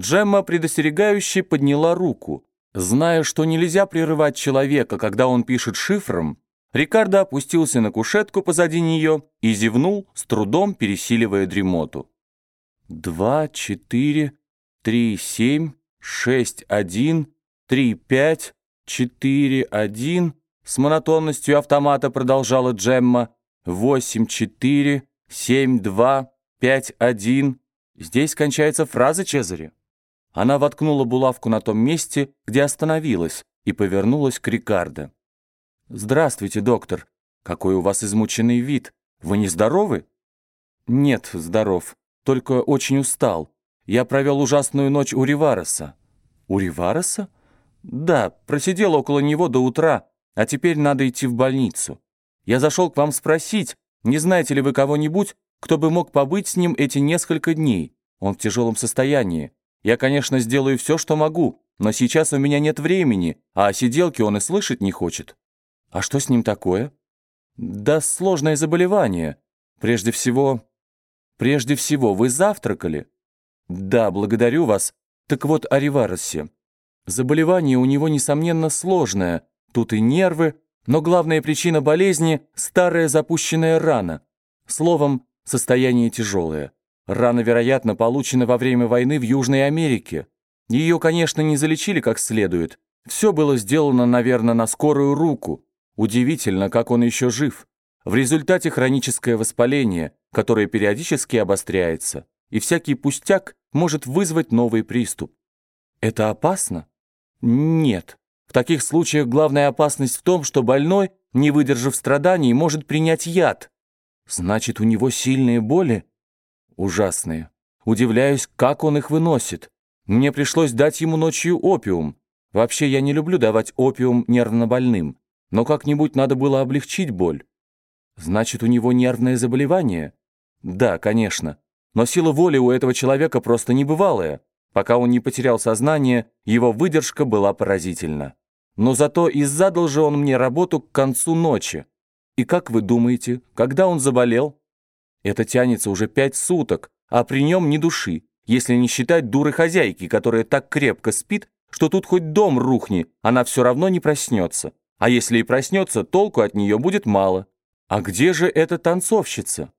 Джемма предостерегающе подняла руку. Зная, что нельзя прерывать человека, когда он пишет шифром, Рикардо опустился на кушетку позади нее и зевнул, с трудом пересиливая дремоту. «Два, четыре, три, семь, шесть, один, три, пять, четыре, один...» С монотонностью автомата продолжала Джемма. «Восемь, четыре, семь, два, пять, один...» Здесь кончается фраза Чезаре. Она воткнула булавку на том месте, где остановилась, и повернулась к Рикардо. «Здравствуйте, доктор. Какой у вас измученный вид. Вы не здоровы?» «Нет, здоров. Только очень устал. Я провел ужасную ночь у Ривареса». «У Ривареса?» «Да, просидел около него до утра, а теперь надо идти в больницу. Я зашел к вам спросить, не знаете ли вы кого-нибудь, кто бы мог побыть с ним эти несколько дней? Он в тяжелом состоянии. Я, конечно, сделаю все, что могу, но сейчас у меня нет времени, а о сиделке он и слышать не хочет». А что с ним такое? Да сложное заболевание. Прежде всего... Прежде всего, вы завтракали? Да, благодарю вас. Так вот о. Заболевание у него, несомненно, сложное. Тут и нервы, но главная причина болезни – старая запущенная рана. Словом, состояние тяжелое. Рана, вероятно, получена во время войны в Южной Америке. Ее, конечно, не залечили как следует. Все было сделано, наверное, на скорую руку. Удивительно, как он еще жив. В результате хроническое воспаление, которое периодически обостряется, и всякий пустяк может вызвать новый приступ. Это опасно? Нет. В таких случаях главная опасность в том, что больной, не выдержав страданий, может принять яд. Значит, у него сильные боли? Ужасные. Удивляюсь, как он их выносит. Мне пришлось дать ему ночью опиум. Вообще, я не люблю давать опиум нервнобольным. Но как-нибудь надо было облегчить боль. Значит, у него нервное заболевание? Да, конечно. Но сила воли у этого человека просто небывалая. Пока он не потерял сознание, его выдержка была поразительна. Но зато и задал же он мне работу к концу ночи. И как вы думаете, когда он заболел? Это тянется уже пять суток, а при нем ни души, если не считать дуры хозяйки, которая так крепко спит, что тут хоть дом рухни, она все равно не проснется. А если и проснется, толку от нее будет мало. А где же эта танцовщица?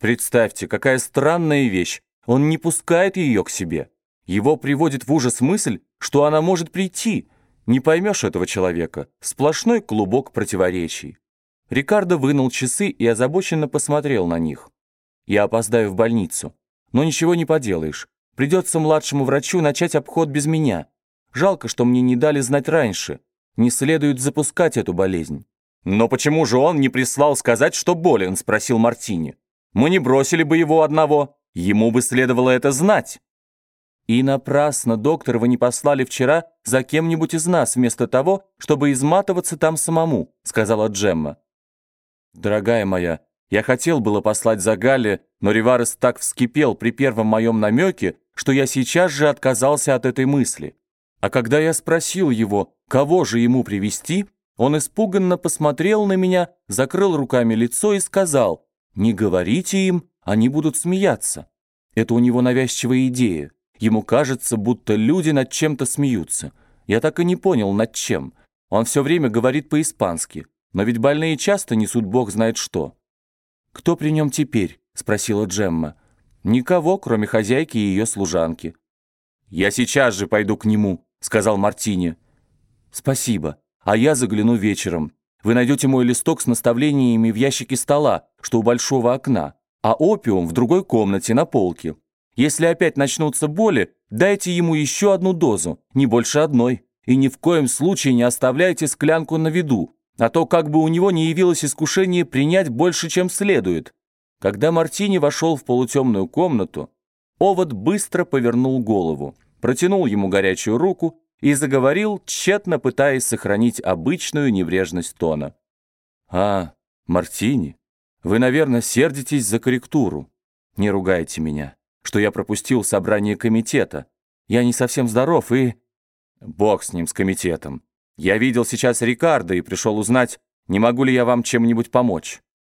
Представьте, какая странная вещь. Он не пускает ее к себе. Его приводит в ужас мысль, что она может прийти. Не поймешь этого человека. Сплошной клубок противоречий. Рикардо вынул часы и озабоченно посмотрел на них. Я опоздаю в больницу. Но ничего не поделаешь. Придется младшему врачу начать обход без меня. Жалко, что мне не дали знать раньше не следует запускать эту болезнь. «Но почему же он не прислал сказать, что болен?» – спросил Мартини. «Мы не бросили бы его одного. Ему бы следовало это знать». «И напрасно, доктор, вы не послали вчера за кем-нибудь из нас, вместо того, чтобы изматываться там самому», – сказала Джемма. «Дорогая моя, я хотел было послать за Галли, но Риварес так вскипел при первом моем намеке, что я сейчас же отказался от этой мысли. А когда я спросил его, кого же ему привести, он испуганно посмотрел на меня, закрыл руками лицо и сказал, «Не говорите им, они будут смеяться». Это у него навязчивая идея. Ему кажется, будто люди над чем-то смеются. Я так и не понял, над чем. Он все время говорит по-испански, но ведь больные часто несут бог знает что. «Кто при нем теперь?» — спросила Джемма. «Никого, кроме хозяйки и ее служанки». «Я сейчас же пойду к нему», — сказал Мартини. «Спасибо. А я загляну вечером. Вы найдете мой листок с наставлениями в ящике стола, что у большого окна, а опиум в другой комнате на полке. Если опять начнутся боли, дайте ему еще одну дозу, не больше одной. И ни в коем случае не оставляйте склянку на виду, а то как бы у него не явилось искушение принять больше, чем следует». Когда Мартини вошел в полутемную комнату, Овод быстро повернул голову протянул ему горячую руку и заговорил, тщетно пытаясь сохранить обычную небрежность тона. «А, Мартини, вы, наверное, сердитесь за корректуру. Не ругайте меня, что я пропустил собрание комитета. Я не совсем здоров и...» «Бог с ним, с комитетом. Я видел сейчас Рикардо и пришел узнать, не могу ли я вам чем-нибудь помочь».